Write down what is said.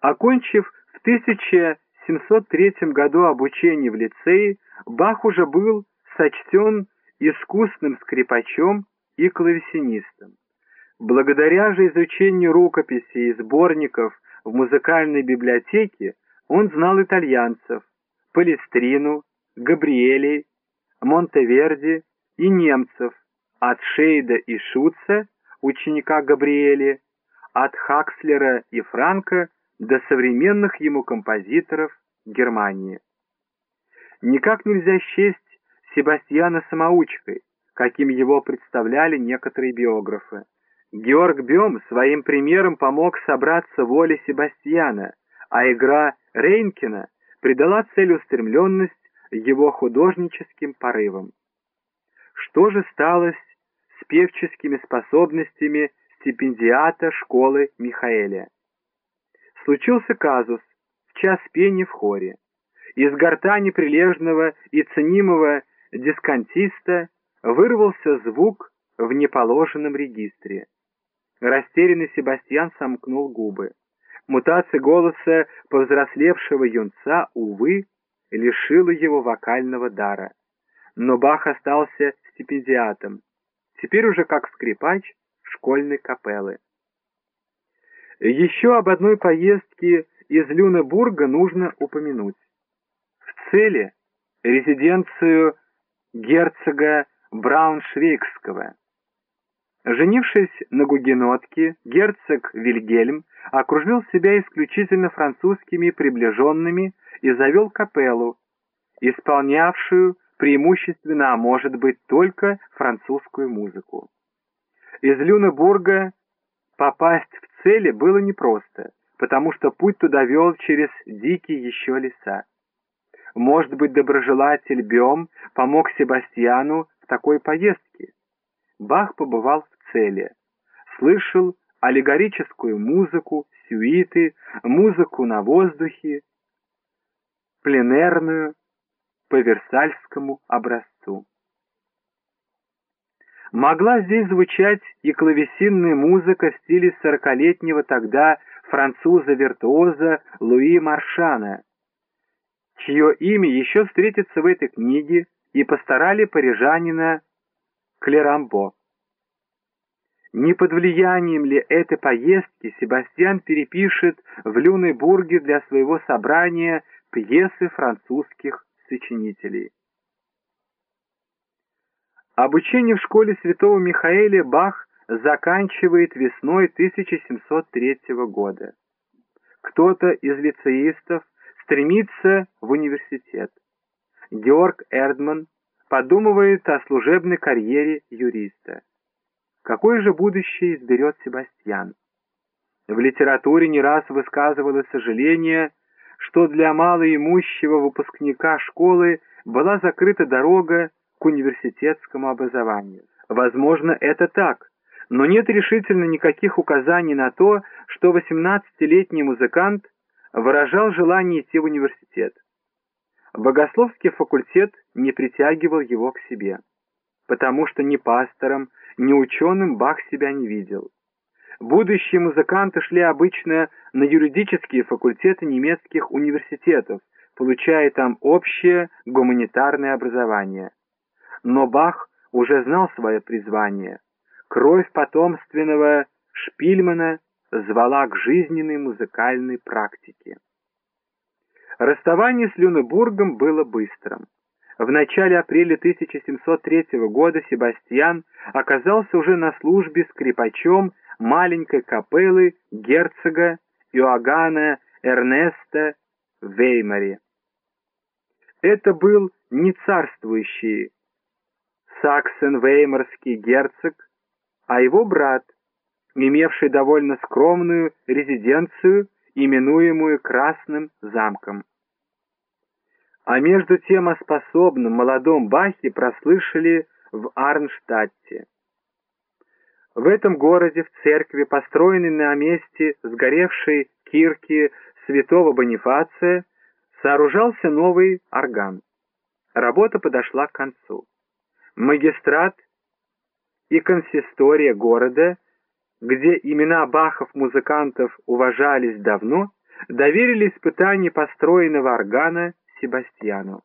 Окончив в 1703 году обучение в лицее, Бах уже был сочтен искусным скрипачом и клавесинистом. Благодаря же изучению рукописей и сборников в музыкальной библиотеке он знал итальянцев, Палестрину, Габриэлей, Монтеверди и немцев, от Шейда и Шутца, ученика Габриэли, от Хакслера и Франка до современных ему композиторов Германии. Никак нельзя счесть Себастьяна самоучкой, каким его представляли некоторые биографы. Георг Бем своим примером помог собраться воле Себастьяна, а игра Рейнкина придала целеустремленность его художническим порывам. Что же стало с певческими способностями стипендиата школы Михаэля? Случился казус в час пения в хоре. Из гортани прилежного и ценимого дисконтиста вырвался звук в неположенном регистре. Растерянный Себастьян сомкнул губы. Мутация голоса повзрослевшего юнца, увы, лишила его вокального дара. Но Бах остался стипендиатом, теперь уже как скрипач школьной капеллы. Еще об одной поездке из Люнебурга нужно упомянуть. В цели резиденцию герцога Брауншвейгского. Женившись на гугенотке, герцог Вильгельм окружил себя исключительно французскими приближенными и завел капеллу, исполнявшую преимущественно, а может быть только французскую музыку. Из Люнебурга попасть в цели было непросто, потому что путь туда вел через дикие еще леса. Может быть, доброжелатель Бем помог Себастьяну в такой поездке. Бах побывал в цели, слышал аллегорическую музыку, сюиты, музыку на воздухе, пленерную по Версальскому образцу. Могла здесь звучать и клавесинная музыка в стиле сорокалетнего тогда француза-виртуоза Луи Маршана, чье имя еще встретится в этой книге и постарали парижанина Клерамбо. Не под влиянием ли этой поездки Себастьян перепишет в Люнебурге для своего собрания пьесы французских сочинителей? Обучение в школе святого Михаэля Бах заканчивает весной 1703 года. Кто-то из лицеистов стремится в университет. Георг Эрдман подумывает о служебной карьере юриста. Какое же будущее изберет Себастьян? В литературе не раз высказывалось сожаление, что для малоимущего выпускника школы была закрыта дорога к университетскому образованию. Возможно, это так, но нет решительно никаких указаний на то, что 18-летний музыкант выражал желание идти в университет. Богословский факультет не притягивал его к себе, потому что ни пастором, ни ученым Бах себя не видел. Будущие музыканты шли обычно на юридические факультеты немецких университетов, получая там общее гуманитарное образование. Но Бах уже знал свое призвание. Кровь потомственного Шпильмана звала к жизненной музыкальной практике. Расставание с Люнебургом было быстрым. В начале апреля 1703 года Себастьян оказался уже на службе скрипачом маленькой капеллы герцога Иоганна Эрнеста в Веймаре. Это был не царствующий саксен-веймарский герцог, а его брат, имевший довольно скромную резиденцию, именуемую Красным замком. А между тем о способном молодом Бахе прослышали в Арнштадте. В этом городе, в церкви, построенной на месте сгоревшей кирки святого Бонифация, сооружался новый орган. Работа подошла к концу. Магистрат и консистория города, где имена бахов-музыкантов уважались давно, доверили испытание построенного органа Себастьяну.